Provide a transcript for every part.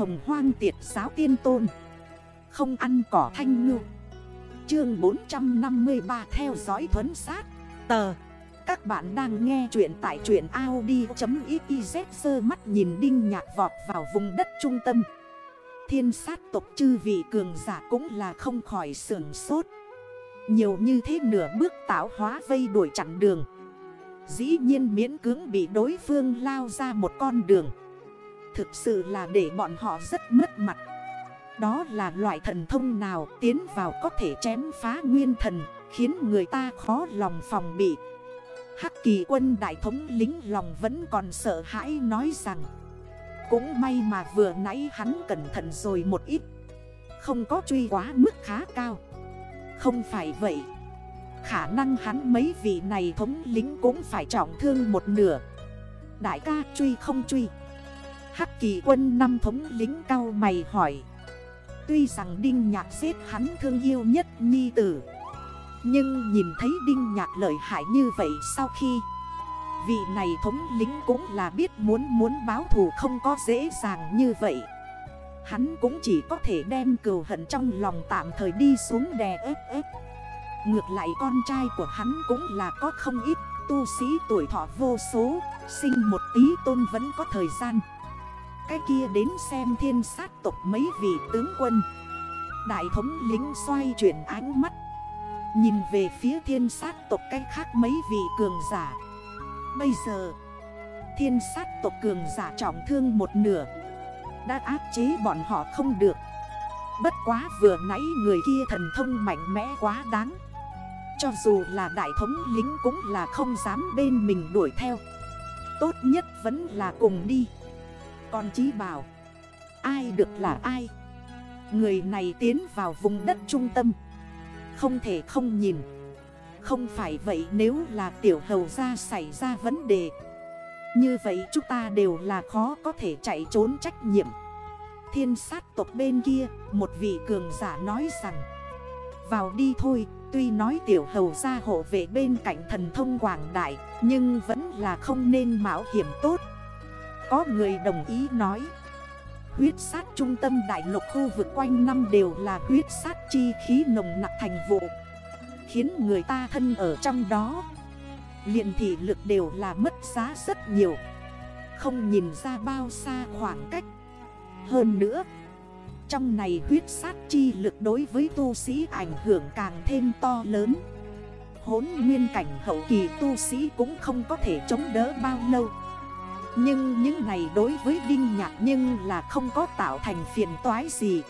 hồng hoang tiệt giáo tiên tôn. Không ăn cỏ thanh ngư. Chương 453 theo dõi thuấn sát. Tờ. Các bạn đang nghe chuyện tại truyện Audi.xyz Sơ mắt nhìn đinh nhạc vọt vào vùng đất trung tâm. Thiên sát tộc chư vị cường giả cũng là không khỏi sưởng sốt. Nhiều như thế nửa bước tạo hóa vây đuổi chặn đường. Dĩ nhiên miễn cưỡng bị đối phương lao ra một con đường. Thực sự là để bọn họ rất mất mặt. Đó là loại thần thông nào tiến vào có thể chém phá nguyên thần, Khiến người ta khó lòng phòng bị? Hắc kỳ quân đại thống lính lòng vẫn còn sợ hãi nói rằng, Cũng may mà vừa nãy hắn cẩn thận rồi một ít, Không có truy quá mức khá cao. Không phải vậy, Khả năng hắn mấy vị này thống lính cũng phải trọng thương một nửa. Đại ca truy không truy. Hắc kỳ quân năm thống lính cao mày hỏi. Tuy rằng Đinh Nhạc giết hắn thương yêu nhất nhi tử, Nhưng nhìn thấy Đinh Nhạc lợi hại như vậy sau khi, Vị này thống lính cũng là biết muốn muốn báo thù không có dễ dàng như vậy. Hắn cũng chỉ có thể đem cừu hận trong lòng tạm thời đi xuống đè ép ép. Ngược lại con trai của hắn cũng là có không ít Tu sĩ tuổi thọ vô số, Sinh một tí tôn vẫn có thời gian cái kia đến xem thiên sát tộc mấy vị tướng quân. Đại thống lính xoay chuyển ánh mắt. Nhìn về phía thiên sát tộc cách khác mấy vị cường giả. Bây giờ, Thiên sát tộc cường giả trọng thương một nửa. Đã áp chế bọn họ không được. Bất quá vừa nãy người kia thần thông mạnh mẽ quá đáng. Cho dù là đại thống lính cũng là không dám bên mình đuổi theo. Tốt nhất vẫn là cùng đi con chí bảo. Ai được là ai? Người này tiến vào vùng đất trung tâm. Không thể không nhìn. Không phải vậy nếu là tiểu hầu ra xảy ra vấn đề. Như vậy chúng ta đều là khó có thể chạy trốn trách nhiệm. Thiên sát tộc bên kia, Một vị cường giả nói rằng, Vào đi thôi, Tuy nói tiểu hầu ra hộ vệ bên cạnh thần thông quảng đại, Nhưng vẫn là không nên mạo hiểm tốt có người đồng ý nói. Huyết sát trung tâm đại lục khu vực quanh năm đều là huyết sát chi khí nồng nặng thành vụ, Khiến người ta thân ở trong đó. Liền thị lực đều là mất giá rất nhiều, Không nhìn ra bao xa khoảng cách. Hơn nữa, Trong này huyết sát chi lực đối với tu sĩ ảnh hưởng càng thêm to lớn. Hốn nguyên cảnh hậu kỳ tu sĩ cũng không có thể chống đỡ bao lâu nhưng những này đối với Đinh Nhạc nhưng là không có tạo thành phiền toái gì.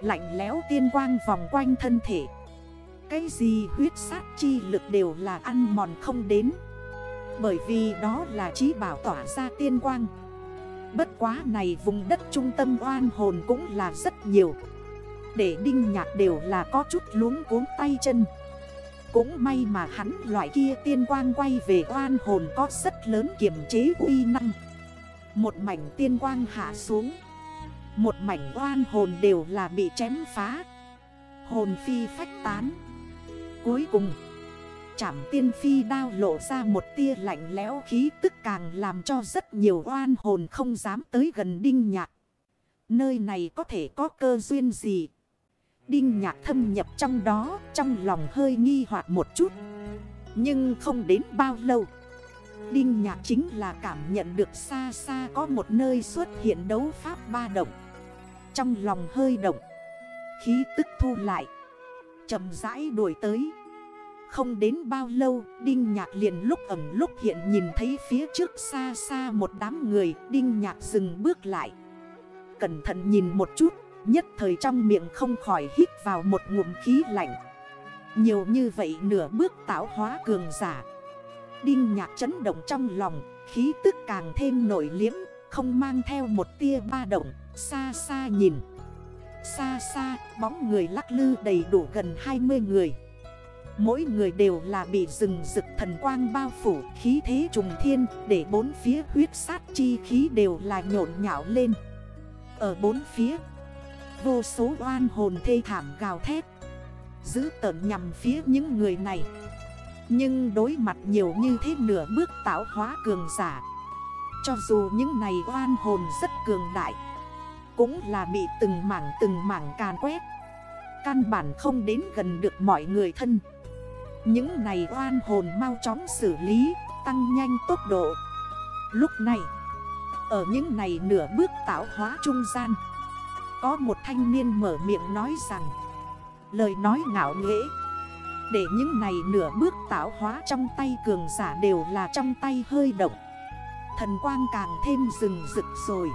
Lạnh lẽo tiên quang vòng quanh thân thể. Cái gì huyết sát chi lực đều là ăn mòn không đến. Bởi vì đó là trí bảo tỏa ra tiên quang. Bất quá này vùng đất trung tâm oan hồn cũng là rất nhiều. Để đinh nhạc đều là có chút luống cuốn tay chân cũng may mà hắn loại kia tiên quang quay về oan hồn có rất lớn kiềm chế uy năng. Một mảnh tiên quang hạ xuống. Một mảnh oan hồn đều là bị chém phá. Hồn phi phách tán. Cuối cùng Chảm tiên phi đao lộ ra một tia lạnh lẽo khí tức càng làm cho rất nhiều oan hồn không dám tới gần đinh nhạc. Nơi này có thể có cơ duyên gì? Đinh nhạc thâm nhập trong đó, Trong lòng hơi nghi hoặc một chút. Nhưng không đến bao lâu, Đinh nhạc chính là cảm nhận được xa xa có một nơi xuất hiện đấu pháp ba động. Trong lòng hơi động, Khí tức thu lại, chậm rãi đuổi tới. Không đến bao lâu, Đinh nhạc liền lúc ẩm lúc hiện nhìn thấy phía trước xa xa một đám người. Đinh nhạc dừng bước lại, Cẩn thận nhìn một chút. Nhất thời trong miệng không khỏi hít vào một ngụm khí lạnh. Nhiều như vậy nửa bước tạo hóa cường giả. Đinh nhạc chấn động trong lòng, Khí tức càng thêm nổi liếm, Không mang theo một tia ba động, Xa xa nhìn. Xa xa, bóng người lắc lư đầy đủ gần 20 người. Mỗi người đều là bị rừng rực thần quang bao phủ, khí thế trùng thiên, Để bốn phía huyết sát chi khí đều là nhộn nhạo lên. Ở bốn phía Vô số oan hồn thê thảm gào thét Giữ tợn nhằm phía những người này. Nhưng đối mặt nhiều như thế nửa bước tạo hóa cường giả, Cho dù những này oan hồn rất cường đại, cũng là bị từng mảng từng mảng càn quét, Căn bản không đến gần được mọi người thân. Những này oan hồn mau chóng xử lý, Tăng nhanh tốc độ. Lúc này, Ở những này nửa bước tạo hóa trung gian có một thanh niên mở miệng nói rằng, Lời nói ngạo nghễ. Để những này nửa bước tạo hóa trong tay cường giả đều là trong tay hơi động. Thần quang càng thêm rừng rực rồi.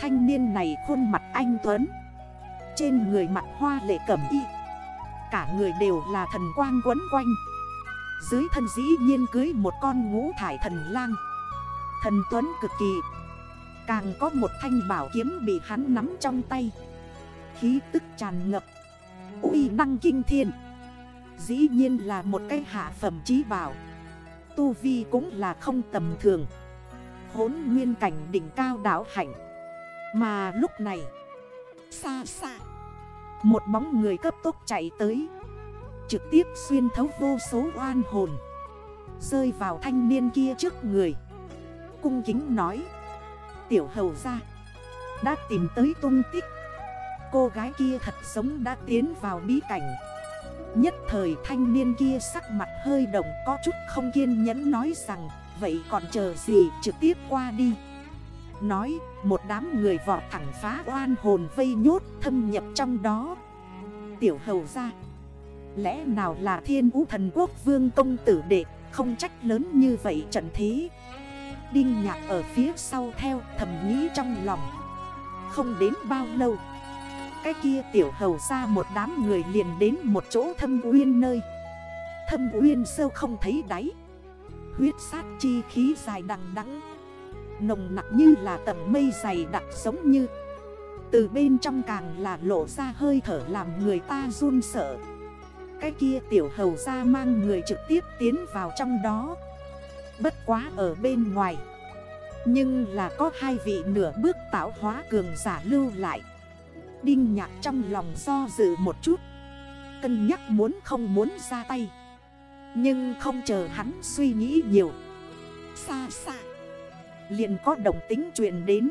Thanh niên này khuôn mặt anh Tuấn. Trên người mặt hoa lệ cẩm y. Cả người đều là thần quang quấn quanh. Dưới thân dĩ nhiên cưới một con ngũ thải thần lang. Thần Tuấn cực kỳ. Càng có một thanh bảo kiếm bị hắn nắm trong tay. Khí tức tràn ngập. Uy năng kinh thiên. Dĩ nhiên là một cái hạ phẩm trí bảo. Tu Vi cũng là không tầm thường. Hốn nguyên cảnh đỉnh cao đảo hạnh. Mà lúc này, Xa xa, Một bóng người cấp tốc chạy tới. Trực tiếp xuyên thấu vô số oan hồn. Rơi vào thanh niên kia trước người. Cung kính nói Tiểu hầu ra. Đã tìm tới tung tích. Cô gái kia thật sống đã tiến vào bí cảnh. Nhất thời thanh niên kia sắc mặt hơi động có chút không kiên nhẫn nói rằng, Vậy còn chờ gì trực tiếp qua đi? Nói, một đám người vọt thẳng phá oan hồn vây nhốt thâm nhập trong đó. Tiểu hầu ra, Lẽ nào là thiên vũ thần quốc vương công tử đệ? Không trách lớn như vậy trận thế Đinh nhạc ở phía sau theo thầm nghĩ trong lòng. Không đến bao lâu, Cái kia tiểu hầu ra một đám người liền đến một chỗ thâm uyên nơi. Thâm uyên sâu không thấy đáy. Huyết sát chi khí dài đằng đắng Nồng nặng như là tầng mây dày đặc giống như. Từ bên trong càng là lộ ra hơi thở làm người ta run sợ. Cái kia tiểu hầu ra mang người trực tiếp tiến vào trong đó. Bất quá ở bên ngoài. Nhưng là có hai vị nửa bước tạo hóa cường giả lưu lại. Đinh nhạc trong lòng do dự một chút. Cân nhắc muốn không muốn ra tay. Nhưng không chờ hắn suy nghĩ nhiều. Xa xa. Liền có đồng tính truyền đến.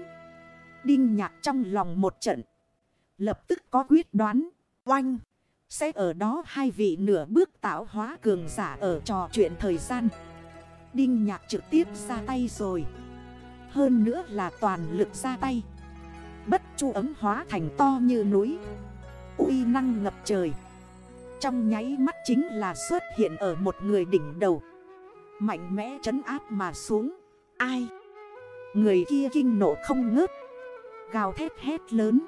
Đinh nhạc trong lòng một trận. Lập tức có quyết đoán. Oanh. Sẽ ở đó hai vị nửa bước tạo hóa cường giả ở trò chuyện thời gian. Đinh nhạc trực tiếp ra tay rồi. Hơn nữa là toàn lực ra tay. Bất chu ấm hóa thành to như núi. Uy năng ngập trời. Trong nháy mắt chính là xuất hiện ở một người đỉnh đầu. Mạnh mẽ trấn áp mà xuống. Ai? Người kia kinh nộ không ngớt. Gào thét hét lớn.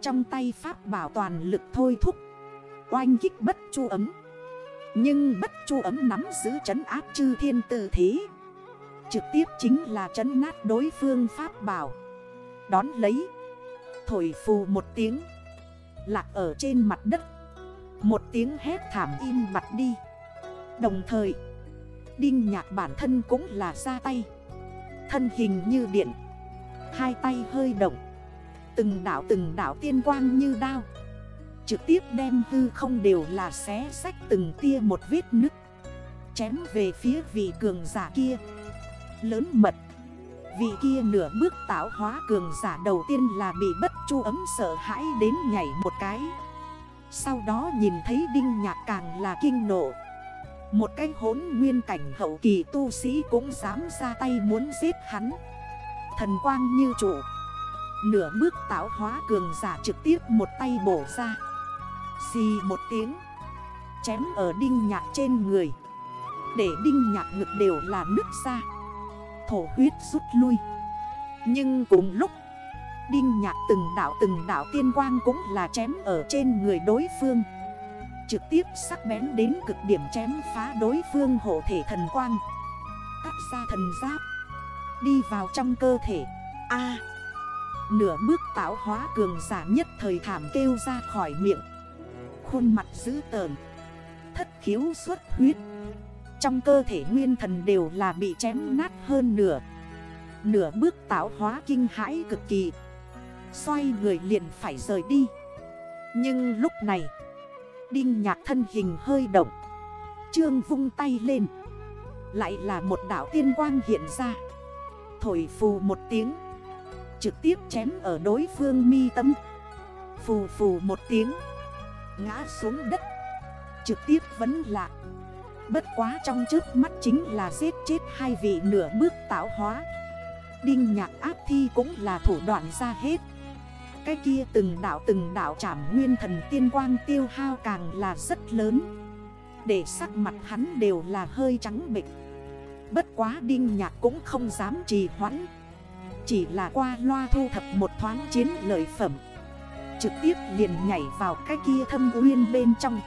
Trong tay pháp bảo toàn lực thôi thúc. Oanh kích bất chu ấm. Nhưng bất chu ấm nắm giữ trấn áp chư thiên tư thế. Trực tiếp chính là trấn nát đối phương pháp bảo. Đón lấy. Thổi phù một tiếng. Lạc ở trên mặt đất. Một tiếng hét thảm im mặt đi. Đồng thời, Đinh nhạc bản thân cũng là ra tay. Thân hình như điện. Hai tay hơi động. Từng đảo từng đảo tiên quang như đao. Trực tiếp đem hư không đều là xé sách từng tia một vết nứt. Chém về phía vị cường giả kia. Lớn mật. Vị kia nửa bước tạo hóa cường giả đầu tiên là bị bất chu ấm sợ hãi đến nhảy một cái. Sau đó nhìn thấy đinh nhạc càng là kinh nộ. Một cái hốn nguyên cảnh hậu kỳ tu sĩ cũng dám ra tay muốn giết hắn. Thần quang như trụ Nửa bước tạo hóa cường giả trực tiếp một tay bổ ra. Xì một tiếng. Chém ở đinh nhạc trên người. Để đinh nhạc ngực đều là nước ra. Thổ huyết rút lui. Nhưng cùng lúc, Đinh nhạc từng đảo từng đảo tiên quang cũng là chém ở trên người đối phương. Trực tiếp sắc bén đến cực điểm chém phá đối phương hộ thể thần quang. Cắt ra thần giáp. Đi vào trong cơ thể. A. Nửa bước tạo hóa cường giả nhất thời thảm kêu ra khỏi miệng. Khuôn mặt dữ tờn Thất khiếu xuất huyết. Trong cơ thể nguyên thần đều là bị chém nát hơn nửa. Nửa bước tạo hóa kinh hãi cực kỳ. Xoay người liền phải rời đi. Nhưng lúc này, Đinh nhạc thân hình hơi động. Trương vung tay lên. Lại là một đảo tiên quang hiện ra. Thổi phù một tiếng. Trực tiếp chém ở đối phương mi tâm. Phù phù một tiếng. Ngã xuống đất. Trực tiếp vẫn lạc Bất quá trong trước mắt chính là giết chết hai vị nửa bước tạo hóa. Đinh nhạc áp thi cũng là thủ đoạn ra hết. Cái kia từng đảo từng đảo chảm nguyên thần tiên quang tiêu hao càng là rất lớn. Để sắc mặt hắn đều là hơi trắng bệnh Bất quá đinh nhạc cũng không dám trì hoãn. Chỉ là qua loa thu thập một thoáng chiến lợi phẩm. Trực tiếp liền nhảy vào cái kia thâm uyên bên trong.